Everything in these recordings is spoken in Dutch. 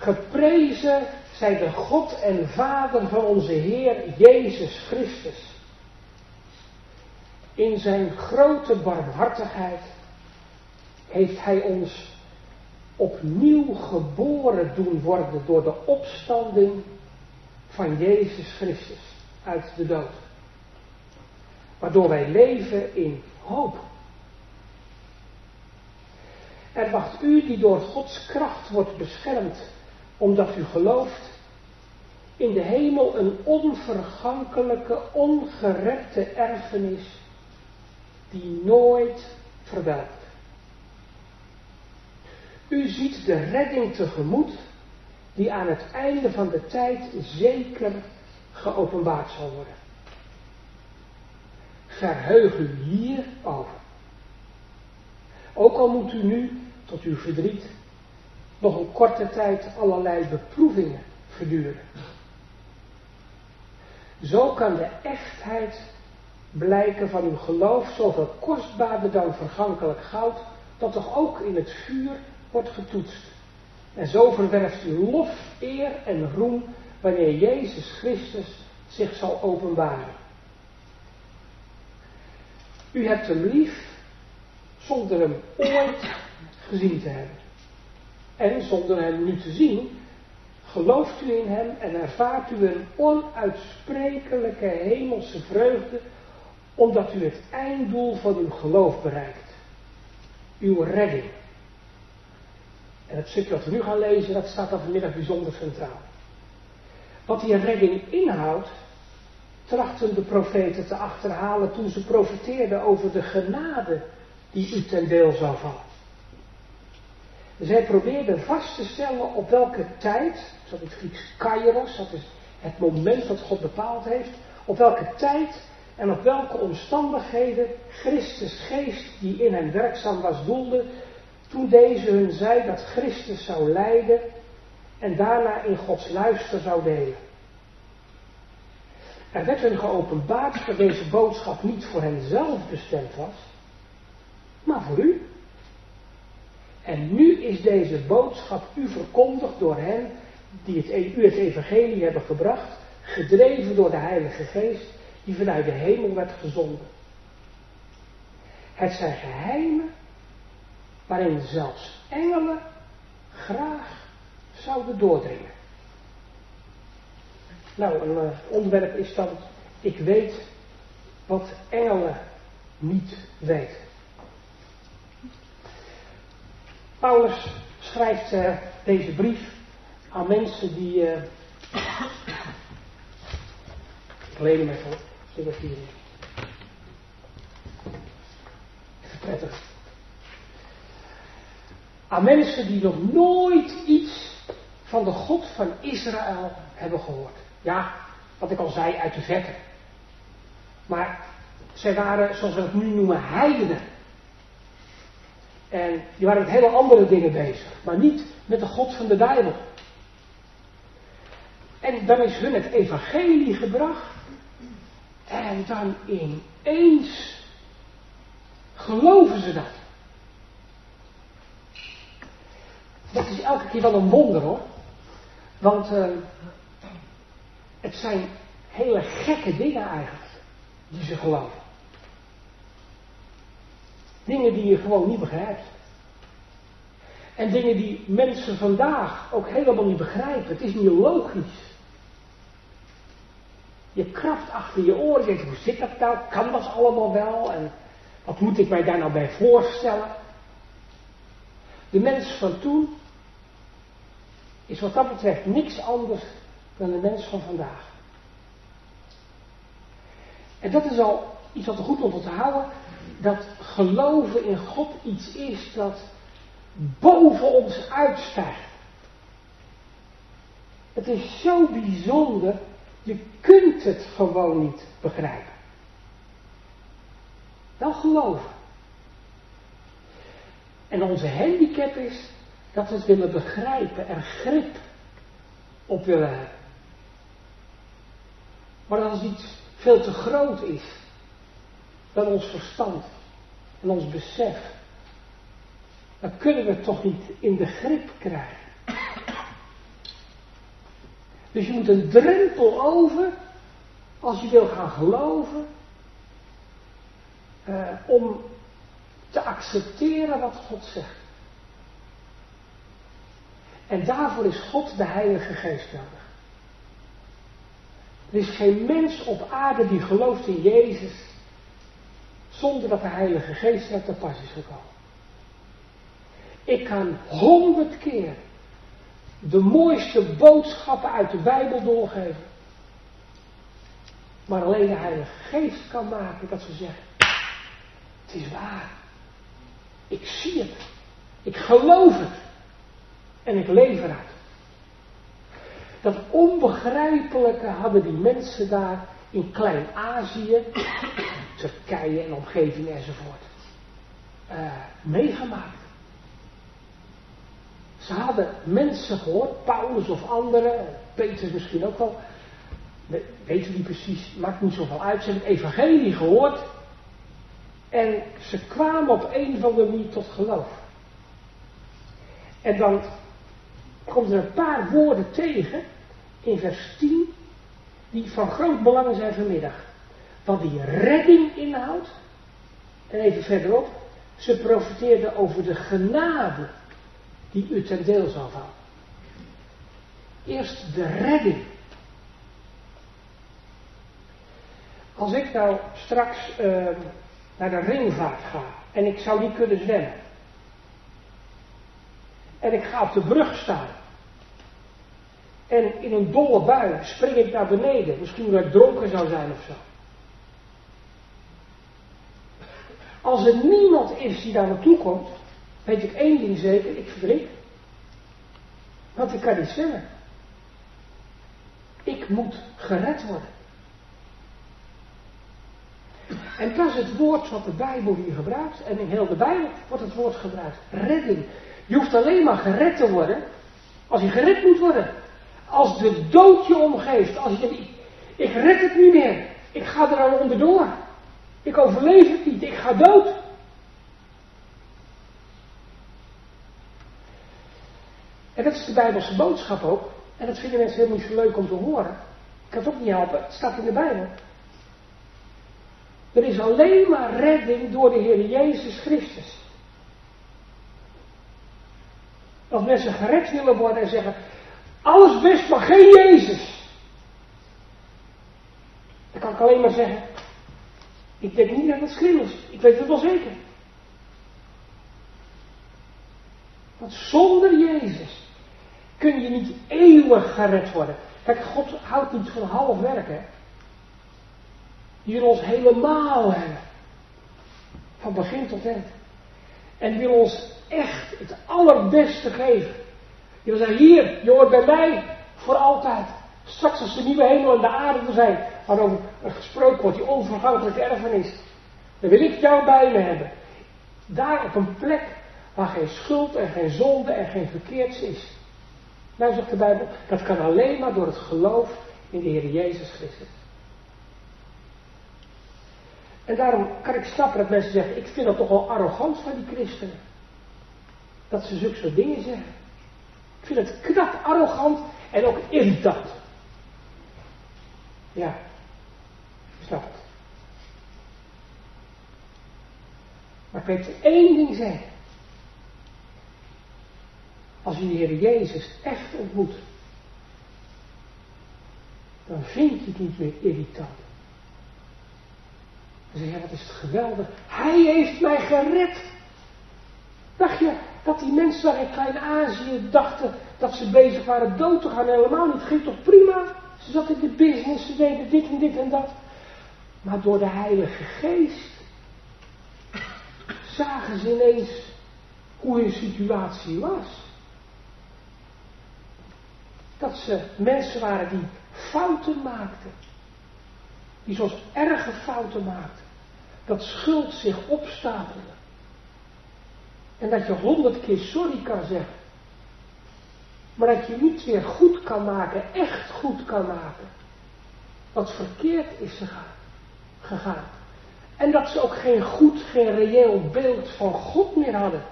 Geprezen zij de God en Vader van onze Heer Jezus Christus. In zijn grote barmhartigheid heeft Hij ons opnieuw geboren doen worden door de opstanding van Jezus Christus uit de dood. Waardoor wij leven in hoop. Er wacht u die door Gods kracht wordt beschermd, omdat u gelooft, in de hemel een onvergankelijke, ongerepte erfenis die nooit verwelkt. U ziet de redding tegemoet die aan het einde van de tijd zeker geopenbaard zal worden. Verheug u hierover. Ook al moet u nu, tot uw verdriet, nog een korte tijd allerlei beproevingen verduren. Zo kan de echtheid blijken van uw geloof zoveel kostbaarder dan vergankelijk goud, dat toch ook in het vuur wordt getoetst. En zo verwerft u lof, eer en roem wanneer Jezus Christus zich zal openbaren. U hebt hem lief zonder hem ooit gezien te hebben. En zonder hem nu te zien, gelooft u in hem en ervaart u een onuitsprekelijke hemelse vreugde, omdat u het einddoel van uw geloof bereikt. Uw redding. En het stukje wat we nu gaan lezen, dat staat dan vanmiddag bijzonder centraal. Wat die redding inhoudt, trachten de profeten te achterhalen toen ze profeteerden over de genade die u ten deel zou vallen. Zij probeerden vast te stellen op welke tijd, is het Grieks kairos, dat is het moment dat God bepaald heeft, op welke tijd en op welke omstandigheden Christus geest die in hen werkzaam was doelde toen deze hun zei dat Christus zou lijden en daarna in Gods luister zou delen. Er werd hun geopenbaard dat deze boodschap niet voor henzelf bestemd was, maar voor u. En nu is deze boodschap u verkondigd door hen die het, e- u het evangelie hebben gebracht, gedreven door de Heilige Geest, die vanuit de hemel werd gezonden. Het zijn geheimen waarin zelfs engelen graag zouden doordringen. Nou, een uh, onderwerp is dan, ik weet wat engelen niet weten. Paulus schrijft uh, deze brief aan mensen die. Uh, ik leen hem even op, zodat hier. Even prettig aan mensen die nog nooit iets van de God van Israël hebben gehoord. Ja, wat ik al zei, uit de verte. Maar zij waren, zoals we het nu noemen, heidenen. En die waren met hele andere dingen bezig, maar niet met de God van de Bijbel. En dan is hun het evangelie gebracht. En dan ineens geloven ze dat. Dat is elke keer wel een wonder hoor. Want uh, het zijn hele gekke dingen eigenlijk die ze geloven. Dingen die je gewoon niet begrijpt. En dingen die mensen vandaag ook helemaal niet begrijpen. Het is niet logisch. Je kracht achter je oren. Je denkt, hoe zit dat nou? Kan dat allemaal wel? En wat moet ik mij daar nou bij voorstellen? De mensen van toen is wat dat betreft niks anders dan de mens van vandaag. En dat is al iets wat er goed om te houden, dat geloven in God iets is dat boven ons uitstijgt. Het is zo bijzonder, je kunt het gewoon niet begrijpen. Wel geloven. En onze handicap is dat we het willen begrijpen, er grip op willen hebben. Maar als iets veel te groot is dan ons verstand en ons besef, dan kunnen we toch niet in de grip krijgen. Dus je moet een drempel over als je wil gaan geloven, uh, om te accepteren wat God zegt. En daarvoor is God de Heilige Geest nodig. Er is geen mens op aarde die gelooft in Jezus zonder dat de Heilige Geest er te pas is gekomen. Ik kan honderd keer de mooiste boodschappen uit de Bijbel doorgeven. Maar alleen de Heilige Geest kan maken dat ze zeggen, het is waar. Ik zie het. Ik geloof het. En ik leef eruit. Dat onbegrijpelijke hadden die mensen daar in Klein-Azië, Turkije en omgeving enzovoort, uh, meegemaakt. Ze hadden mensen gehoord, Paulus of anderen, Petrus misschien ook wel, weten niet precies, maakt niet zoveel uit, ze hebben het evangelie gehoord en ze kwamen op een of andere manier tot geloof. En dan komt er een paar woorden tegen in vers 10 die van groot belang zijn vanmiddag. Wat die redding inhoudt. En even verderop, ze profiteerden over de genade die u ten deel zal vallen. Eerst de redding. Als ik nou straks uh, naar de ringvaart ga en ik zou niet kunnen zwemmen. En ik ga op de brug staan. En in een dolle bui spring ik naar beneden. Misschien omdat ik dronken zou zijn of zo. Als er niemand is die daar naartoe komt, weet ik één ding zeker, ik verdrink. Want ik kan niet zwemmen. Ik moet gered worden. En dat is het woord wat de Bijbel hier gebruikt. En in heel de Bijbel wordt het woord gebruikt. Redding. Je hoeft alleen maar gered te worden als je gered moet worden. Als de dood je omgeeft. Als je denkt, ik red het niet meer. Ik ga er aan onderdoor. Ik overleef het niet. Ik ga dood. En dat is de Bijbelse boodschap ook. En dat vinden mensen helemaal niet leuk om te horen. Ik kan het ook niet helpen. Het staat in de Bijbel. Er is alleen maar redding door de Heer Jezus Christus. Als mensen gered willen worden en zeggen, alles best, maar geen Jezus. Dan kan ik alleen maar zeggen, ik denk niet dat het is. Ik weet het wel zeker. Want zonder Jezus kun je niet eeuwig gered worden. Kijk, God houdt niet van half werken. Die wil ons helemaal hebben. Van begin tot eind. En wil ons echt het allerbeste geven. Die wil zeggen, hier, je hoort bij mij voor altijd. Straks als de nieuwe hemel en de aarde er zijn, waarover gesproken wordt, die onvergankelijke erfenis. Dan wil ik jou bij me hebben. Daar op een plek waar geen schuld en geen zonde en geen verkeerds is. Nou zegt de Bijbel, dat kan alleen maar door het geloof in de Heer Jezus Christus. En daarom kan ik snappen dat mensen zeggen, ik vind dat toch wel arrogant van die christenen. Dat ze zulke soort dingen zeggen. Ik vind het knap arrogant en ook irritant. Ja, snap het. Maar ik weet één ding zeggen. Als je de Heer Jezus echt ontmoet, dan vind je het niet meer irritant. Dan zeg je, wat is het geweldig. Hij heeft mij gered. Dacht je dat die mensen daar in Klein-Azië dachten dat ze bezig waren dood te gaan? Helemaal niet. Ging toch prima? Ze zat in de business, ze deden dit en dit en dat. Maar door de Heilige Geest zagen ze ineens hoe hun situatie was. Dat ze mensen waren die fouten maakten. Die soms erge fouten maakten. Dat schuld zich opstapelde. En dat je honderd keer sorry kan zeggen. Maar dat je niet weer goed kan maken, echt goed kan maken. Wat verkeerd is gegaan. En dat ze ook geen goed, geen reëel beeld van God meer hadden.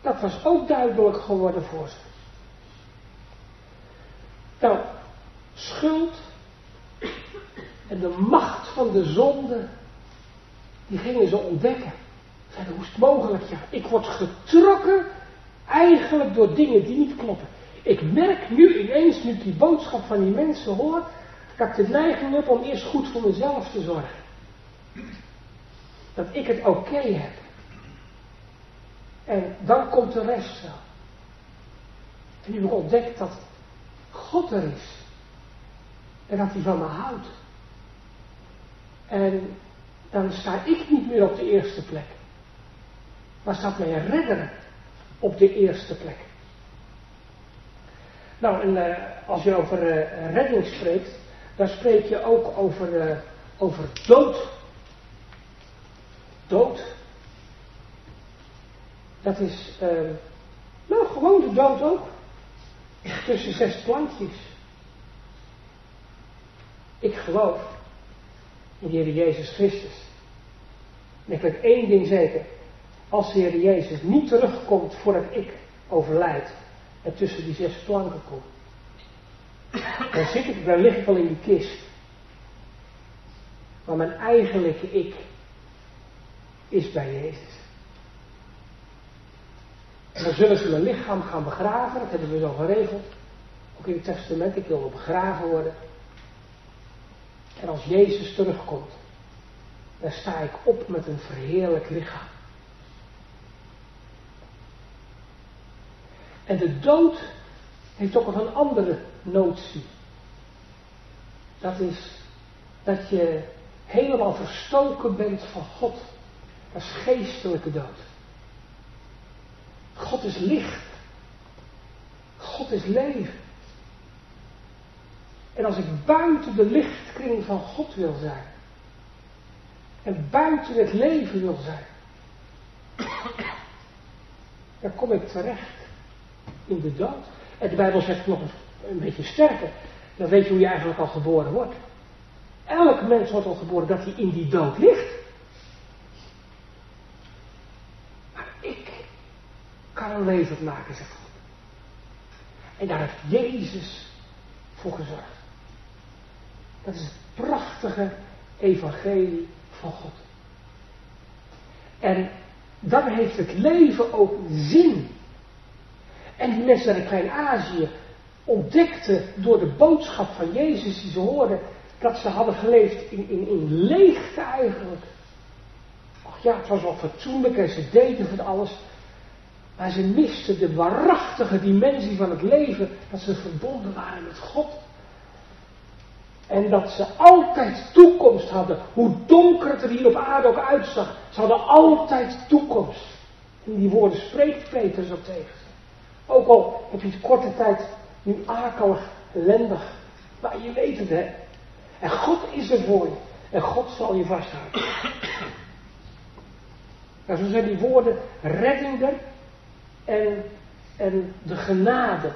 Dat was ook duidelijk geworden voor ze. Nou, schuld en de macht van de zonde, die gingen ze ontdekken. Zeiden, hoe is het mogelijk? Ja, ik word getrokken eigenlijk door dingen die niet kloppen. Ik merk nu ineens, nu ik die boodschap van die mensen hoor, dat ik de neiging heb om eerst goed voor mezelf te zorgen. Dat ik het oké heb. En dan komt de rest wel. En nu heb ik ontdekt dat God er is. En dat hij van me houdt. En dan sta ik niet meer op de eerste plek. Maar staat mijn redder op de eerste plek. Nou, en uh, als je over uh, redding spreekt, dan spreek je ook over, uh, over dood. Dood. Dat is, nou, gewoon de dood ook. Tussen zes plankjes. Ik geloof in de Jezus Christus. En ik weet één ding zeker. Als de Heer Jezus niet terugkomt voordat ik overlijd en tussen die zes planken kom, dan zit ik, ik wel in die kist. Maar mijn eigenlijke ik is bij Jezus. En dan zullen ze mijn lichaam gaan begraven, dat hebben we zo geregeld. Ook in het testament, ik wil begraven worden. En als Jezus terugkomt, dan sta ik op met een verheerlijk lichaam. En de dood heeft ook nog een andere notie. Dat is dat je helemaal verstoken bent van God. Is geestelijke dood. God is licht. God is leven. En als ik buiten de lichtkring van God wil zijn, en buiten het leven wil zijn, dan kom ik terecht in de dood. En de Bijbel zegt nog een beetje sterker. Dan weet je hoe je eigenlijk al geboren wordt. Elk mens wordt al geboren dat hij in die dood ligt. Maar ik kan een leven maken, zegt God. En daar heeft Jezus voor gezorgd. Dat is het prachtige evangelie van God. En dan heeft het leven ook zin. En die mensen in Klein-Azië ontdekten door de boodschap van Jezus die ze hoorden, dat ze hadden geleefd in, in, in leegte eigenlijk. Ach ja, het was wel fatsoenlijk en ze deden van alles. Maar ze misten de waarachtige dimensie van het leven, dat ze verbonden waren met God. En dat ze altijd toekomst hadden. Hoe donker het er hier op aarde ook uitzag. Ze hadden altijd toekomst. En die woorden spreekt Peter zo tegen Ook al heb je de korte tijd nu akelig, ellendig. Maar je weet het hè. En God is er voor je. En God zal je vasthouden. Nou, zo zijn die woorden reddender en, en de genade.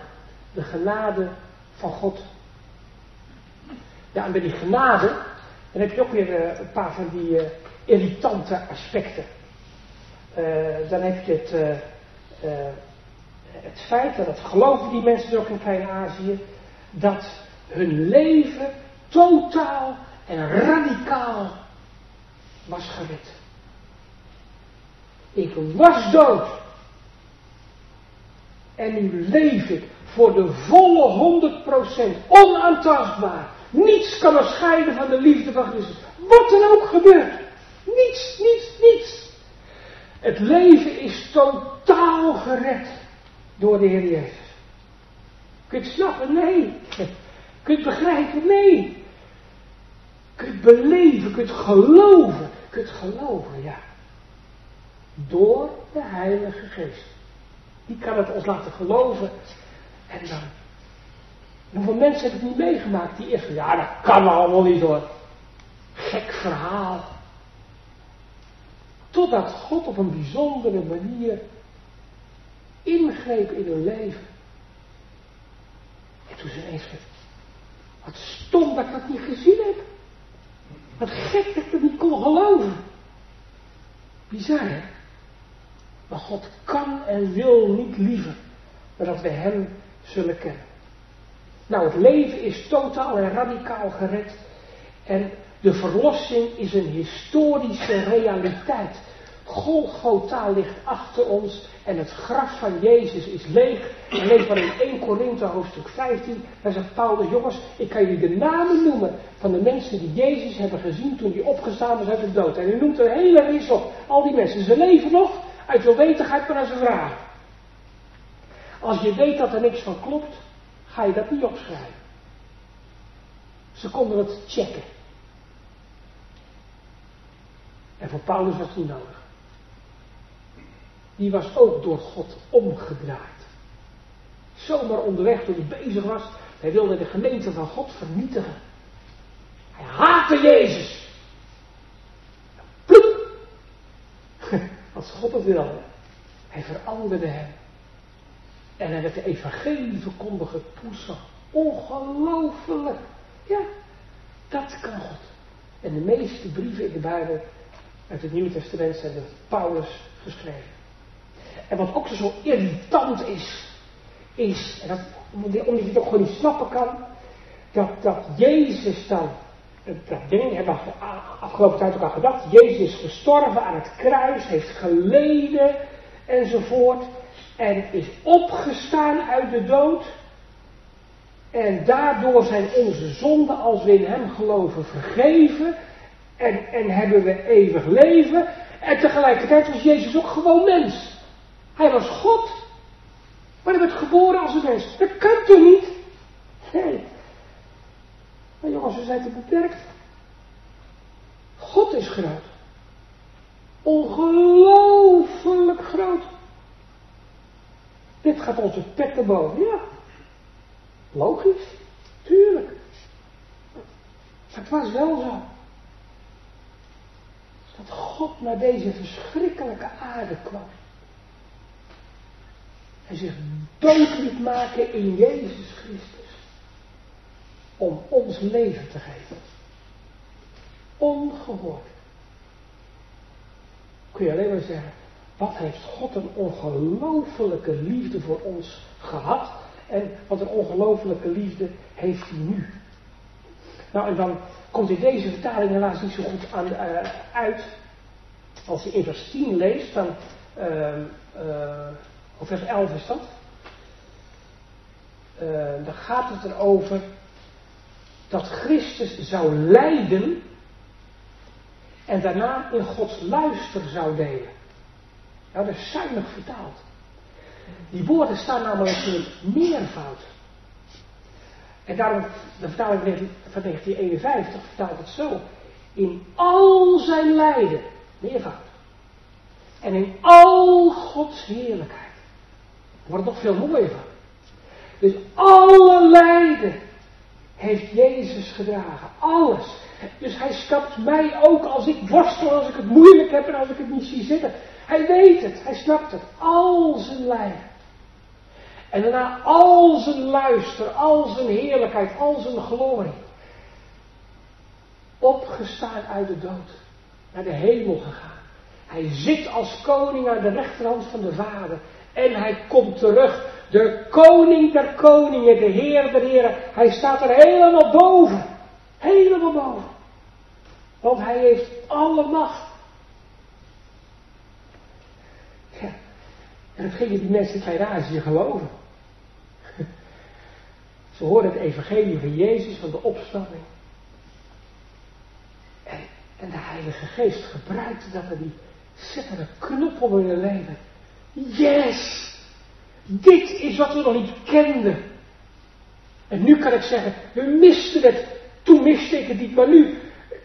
De genade van God. Ja, en bij die genade, dan heb je ook weer uh, een paar van die uh, irritante aspecten. Uh, dan heb je het, het feit, en dat geloven die mensen ook in Klein-Azië, dat hun leven totaal en radicaal was gered. Ik was dood. En nu leef ik voor de volle 100% onaantastbaar. Niets kan me scheiden van de liefde van Christus. Wat er ook gebeurt. Niets, niets, niets. Het leven is totaal gered door de Heer Jezus. Kun je het snappen? Nee. Kun je het begrijpen? Nee. Kun je het beleven? Kun je het geloven? Kun je het geloven? Ja. Door de Heilige Geest. Die kan het ons laten geloven. En dan Hoeveel mensen hebben het niet meegemaakt die eerst ja dat kan allemaal niet hoor. Gek verhaal. Totdat God op een bijzondere manier ingreep in hun leven. En toen ze ineens wat stom dat ik dat niet gezien heb. Wat gek dat ik dat niet kon geloven. Bizar hè? Maar God kan en wil niet liever dan dat we Hem zullen kennen. Nou, het leven is totaal en radicaal gered. En de verlossing is een historische realiteit. Golgotha ligt achter ons en het graf van Jezus is leeg. En lees maar in 1 Korinthe hoofdstuk 15, daar zegt Paulus, jongens, ik kan jullie de namen noemen van de mensen die Jezus hebben gezien toen hij opgestaan was uit de dood. En u noemt een hele ris op. Al die mensen, ze leven nog, uit welwetenheid maar naar ze vragen. Als je weet dat er niks van klopt, ga je dat niet opschrijven. Ze konden het checken. En voor Paulus was het niet nodig. Die was ook door God omgedraaid. Zomaar onderweg toen hij bezig was. Hij wilde de gemeente van God vernietigen. Hij haatte Jezus. Ploep! Als God het wilde. Hij veranderde hem. En hij werd de evangelie verkondigen. Poesa. Ongelooflijk. Ja, dat kan God. En de meeste brieven in de Bijbel uit het Nieuwe Testament zijn door Paulus geschreven. En wat ook zo irritant is, is, en dat, omdat je het ook gewoon niet snappen kan, dat, dat Jezus dan, dat ding hebben we afgelopen tijd ook al gedacht, Jezus is gestorven aan het kruis, heeft geleden enzovoort, en is opgestaan uit de dood. En daardoor zijn onze zonden, als we in Hem geloven, vergeven. En, en hebben we eeuwig leven. En tegelijkertijd was Jezus ook gewoon mens. Hij was God. Maar hij werd geboren als een mens. Dat kan toch niet? Nee. Maar jongens, we zijn te beperkt. God is groot. Ongelooflijk groot. Dit gaat onze pet boven. Ja. Logisch. Tuurlijk. het was wel zo. Dat God naar deze verschrikkelijke aarde kwam. En zich dood maken in Jezus Christus. Om ons leven te geven. Ongehoord. Kun je alleen maar zeggen, wat heeft God een ongelofelijke liefde voor ons gehad. En wat een ongelofelijke liefde heeft hij nu. Nou, en dan komt in deze vertaling helaas niet zo goed aan, uh, uit. Als je in vers 10 leest, dan, uh, uh, of vers 11 is dat, dan gaat het erover dat Christus zou lijden en daarna in Gods luister zou delen. Nou, dat is zuinig vertaald. Die woorden staan namelijk in meervoud. En daarom, de vertaling van 1951 vertaalt het zo. In al zijn lijden, meervoud. En in al Gods heerlijkheid. Wordt nog veel mooier van. Dus alle lijden heeft Jezus gedragen. Alles. Dus hij snapt mij ook als ik worstel, als ik het moeilijk heb en als ik het niet zie zitten. Hij weet het, hij snapt het. Al zijn lijden. En daarna al zijn luister, al zijn heerlijkheid, al zijn glorie. Opgestaan uit de dood. Naar de hemel gegaan. Hij zit als koning aan de rechterhand van de Vader. En hij komt terug. De koning der koningen, de Heer der heren. Hij staat er helemaal boven. Helemaal boven. Want hij heeft alle macht. Ja. En dat gingen die mensen in geloven. Ze hoorden het evangelie van Jezus, van de opstanding. En, en de Heilige Geest gebruikte dat er die zette een knop op hun leven. Yes! Dit is wat we nog niet kenden. En nu kan ik zeggen, we misten het. Toen miste ik het niet, maar nu,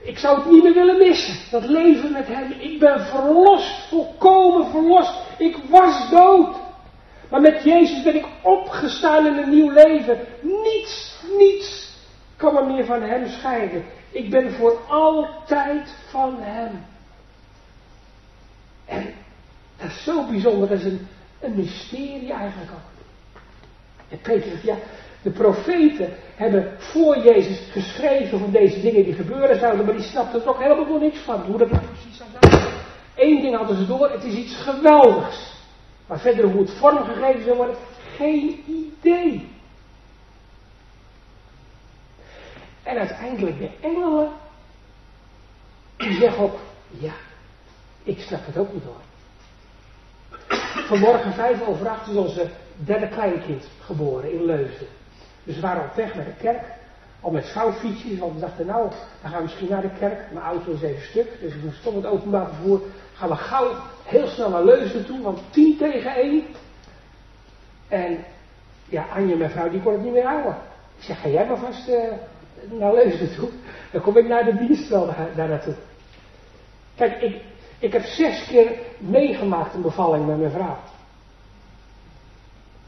ik zou het niet meer willen missen. Dat leven met hem. Ik ben verlost, volkomen verlost. Ik was dood. Maar met Jezus ben ik opgestaan in een nieuw leven. Niets, niets kan me meer van Hem scheiden. Ik ben voor altijd van Hem. En dat is zo bijzonder, dat is een, mysterie eigenlijk ook. En zegt, ja, de profeten hebben voor Jezus geschreven van deze dingen die gebeuren zouden, maar die snapten er ook helemaal niks van, hoe dat nou precies zou zijn. Eén ding hadden ze door, het is iets geweldigs. Maar verder hoe het vormgegeven zou worden, geen idee. En uiteindelijk de engelen, die zeggen ook, ja, ik snap het ook niet hoor. Vanmorgen vijf over acht is onze derde kleinkind geboren in Leusden. Dus we waren op weg naar de kerk, al met vouwfietsjes, want we dachten nou, dan gaan misschien naar de kerk. Mijn auto is even stuk, dus ik moest toch met openbaar vervoer. Gaan we gauw heel snel naar Leusden toe, want tien tegen één. En ja, Anje, mijn vrouw, die kon het niet meer houden. Ik zeg, ga jij maar vast uh, naar Leusden toe. Dan kom ik naar de dienst wel daar, naartoe. Kijk, ik, ik heb zes keer meegemaakt een bevalling met mijn vrouw.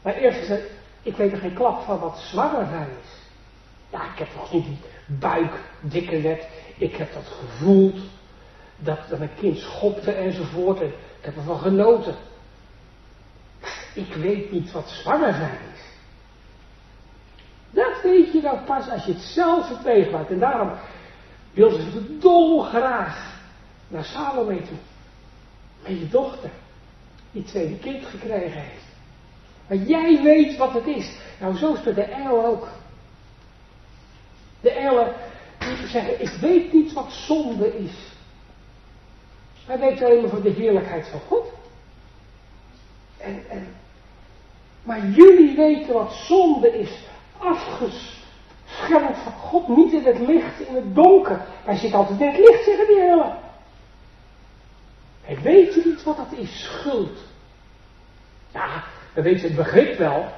Maar eerst gezegd, ik weet er geen klap van wat zwanger zijn is. Ja, ik heb wel niet die buik dikker werd. Ik heb dat gevoeld. Dat, dat mijn kind schopte enzovoort. En ik heb ervan genoten. Ik weet niet wat zwanger zijn is. Dat weet je dan pas als je het zelf hebt. En daarom wil ze dolgraag naar Salome toe. Met je dochter. Die tweede kind gekregen heeft. Maar jij weet wat het is. Nou, zo is het de engel ook. De engelen die zeggen, ik weet niet wat zonde is. Hij weet alleen maar van de heerlijkheid van God. En, en, maar jullie weten wat zonde is. Afgeschermd van God, niet in het licht, in het donker. Hij zit altijd in het licht, zeggen die engelen. Hij weet niet wat dat is, schuld. Ja, weet je het begrip wel.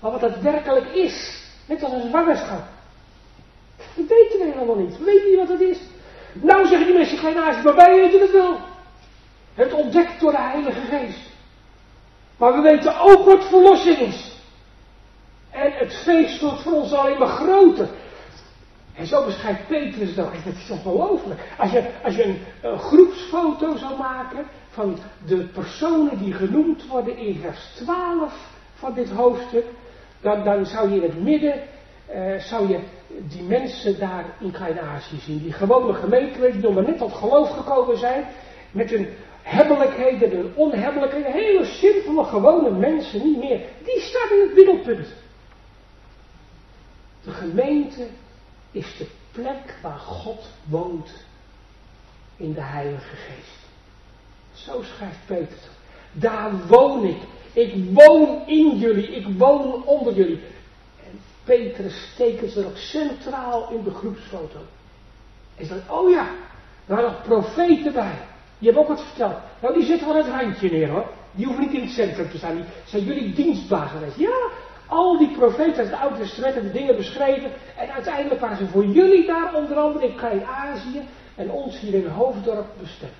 Maar wat het werkelijk is, net als een zwangerschap. Dat weten we helemaal niet. We weten niet wat het is. Nou zeggen die mensen, geen naast, maar wij weten het wel. Het ontdekt door de Heilige Geest. Maar we weten ook wat verlossing is. En het feest wordt voor ons alleen maar groter. En zo beschrijft Petrus dat. Dat is ongelooflijk. Als je, als je een, groepsfoto zou maken van de personen die genoemd worden in vers 12 van dit hoofdstuk, dan, dan zou je in het midden, uh, zou je die mensen daar in Klein-Azië zien. Die gewone gemeenten, die nog maar net tot geloof gekomen zijn, met hun hebbelijkheden en onhebbelijkheden, hele simpele, gewone mensen, niet meer. Die staan in het middelpunt. De gemeente is de plek waar God woont in de Heilige Geest. Zo schrijft Peter. Daar woon ik. Ik woon in jullie. Ik woon onder jullie. En Petrus tekent er ook centraal in de groepsfoto. En zegt, oh ja, er waren nog profeten bij. Die hebben ook wat verteld. Nou, die zitten wel het randje neer hoor. Die hoeven niet in het centrum te staan. Zijn jullie dienstbaar geweest. Ja, al die profeten uit het Oude Testament hebben dingen beschreven. En uiteindelijk waren ze voor jullie daar, onder andere in Klein-Azië. En ons hier in Hoofddorp bestemd.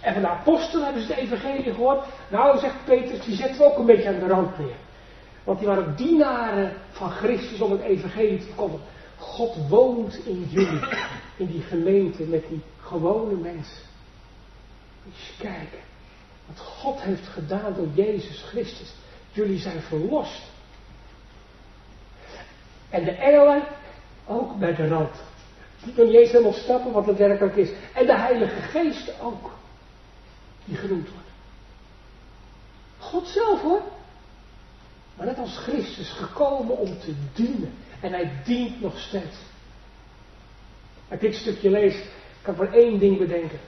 En van de apostelen hebben ze de evangelie gehoord. Nou, zegt Petrus, die zetten we ook een beetje aan de rand neer. Want die waren dienaren van Christus om het evangelie te komen. God woont in jullie, in die gemeente met die gewone mensen. Eens kijken wat God heeft gedaan door Jezus Christus. Jullie zijn verlost. En de engelen ook bij de rand. Die kunnen niet eens helemaal stappen wat het werkelijk is. En de Heilige Geest ook. Die genoemd wordt. God zelf hoor. Maar net als Christus gekomen om te dienen. En hij dient nog steeds. Als ik dit stukje lees, kan ik maar één ding bedenken.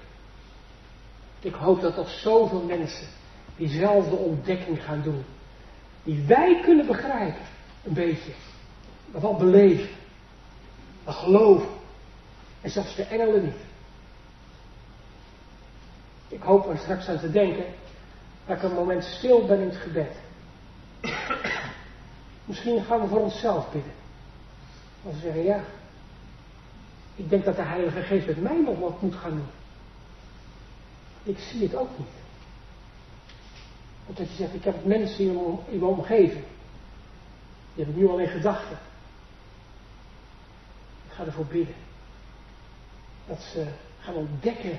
Ik hoop dat er zoveel mensen diezelfde ontdekking gaan doen die wij kunnen begrijpen, een beetje, maar wel beleven, maar geloven. En zelfs de engelen niet. Ik hoop er straks aan te denken dat ik een moment stil ben in het gebed. Misschien gaan we voor onszelf bidden. Als we zeggen, ja, ik denk dat de Heilige Geest met mij nog wat moet gaan doen. Ik zie het ook niet. Dat je zegt, ik heb mensen in mijn omgeving. Die hebben nu al in gedachten. Ik ga ervoor bidden. Dat ze gaan ontdekken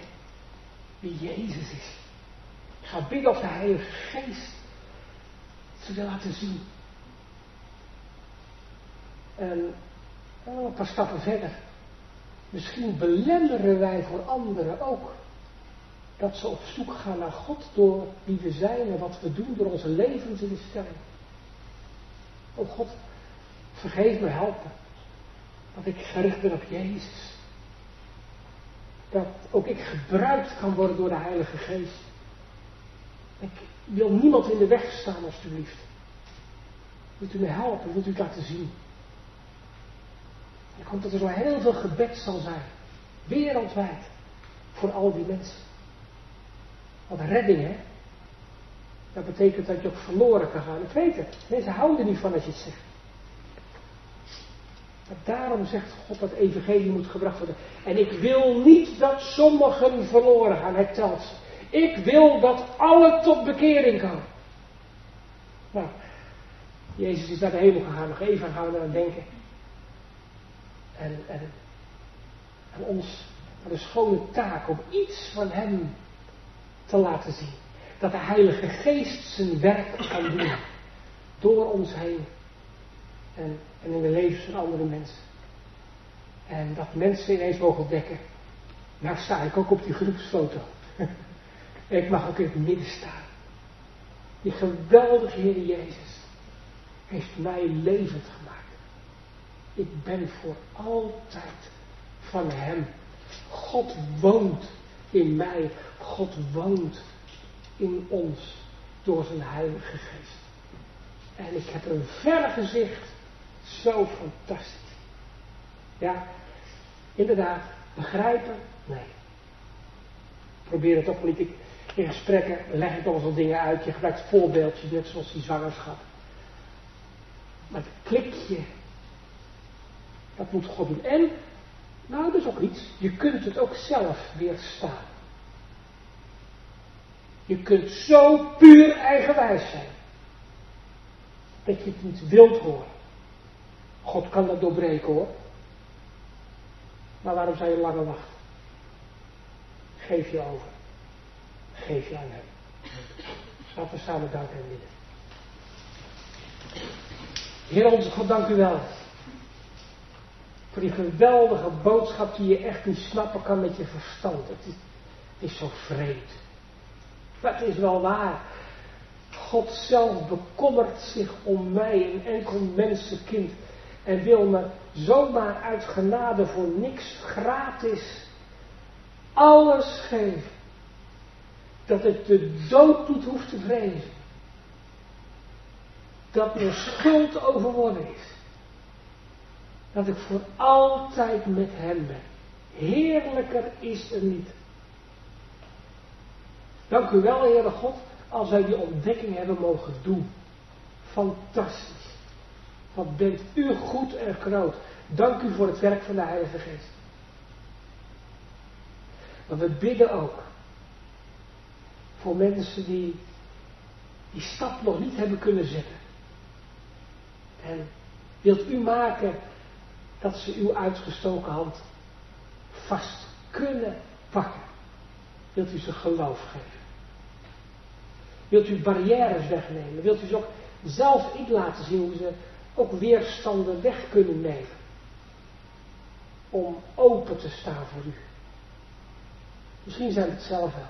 wie Jezus is. Ik ga bidden of de Heilige Geest ze wil laten zien. En een paar stappen verder. Misschien belemmeren wij voor anderen ook dat ze op zoek gaan naar God door wie we zijn en wat we doen, door onze levensinstelling. Oh God, vergeef me, helpen. Dat ik gericht ben op Jezus. Dat ook ik gebruikt kan worden door de Heilige Geest. Ik wil niemand in de weg staan, alstublieft. Wilt u me helpen? Wilt u het laten zien? Ik hoop dat er zo heel veel gebed zal zijn. Wereldwijd. Voor al die mensen. Want redding, hè? Dat betekent dat je ook verloren kan gaan. Ik weet het. Mensen houden niet van als je het zegt. Daarom zegt God dat evangelie moet gebracht worden. En ik wil niet dat sommigen verloren gaan. Hij telt. Ik wil dat alle tot bekering komen. Nou, Jezus is naar de hemel gegaan. Nog even gaan we aan denken. En, en aan ons, de schone taak om iets van Hem te laten zien. Dat de Heilige Geest zijn werk kan doen. Door ons heen. En, en in de levens van andere mensen. En dat mensen ineens mogen ontdekken. Nou sta ik ook op die groepsfoto. ik mag ook in het midden staan. Die geweldige Heer Jezus heeft mij levend gemaakt. Ik ben voor altijd van Hem. God woont in mij. God woont in ons door zijn Heilige Geest. En ik heb een vergezicht. Zo fantastisch. Ja, inderdaad. Begrijpen? Nee. Probeer het ook niet. In gesprekken leg ik al zo'n dingen uit. Je gebruikt voorbeeldjes, net zoals die zwangerschap. Maar het klikje, dat moet God doen. En, nou dat is ook iets, je kunt het ook zelf weerstaan. Je kunt zo puur eigenwijs zijn. Dat je het niet wilt horen. God kan dat doorbreken hoor. Maar waarom zou je langer wachten? Geef je over. Geef je aan hem. Laten we samen danken en bidden. Heer onze God, dank u wel. Voor die geweldige boodschap die je echt niet snappen kan met je verstand. Het is, het is zo vreemd. Het is wel waar. God zelf bekommert zich om mij, een enkel mensenkind. En wil me zomaar uit genade voor niks gratis alles geven. Dat ik de dood niet hoef te vrezen. Dat mijn schuld overwonnen is. Dat ik voor altijd met hem ben. Heerlijker is er niet. Dank u wel, Heere God, als wij die ontdekking hebben mogen doen. Fantastisch. Wat bent u goed en groot. Dank u voor het werk van de Heilige Geest. Maar we bidden ook voor mensen die die stap nog niet hebben kunnen zetten. En wilt u maken dat ze uw uitgestoken hand vast kunnen pakken? Wilt u ze geloof geven? Wilt u barrières wegnemen? Wilt u ze ook zelf in laten zien hoe ze ook weerstanden weg kunnen nemen? Om open te staan voor u. Misschien zijn het zelf wel.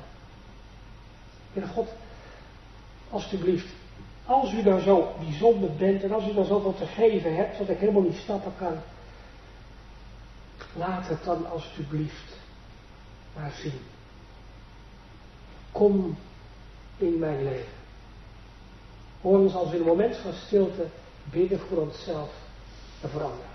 Heer God, alstublieft, als u dan zo bijzonder bent en als u dan zoveel te geven hebt, wat ik helemaal niet snappen kan, laat het dan alstublieft maar zien. Kom in mijn leven. Hoor ons als in een moment van stilte bidden voor onszelf en voor anderen.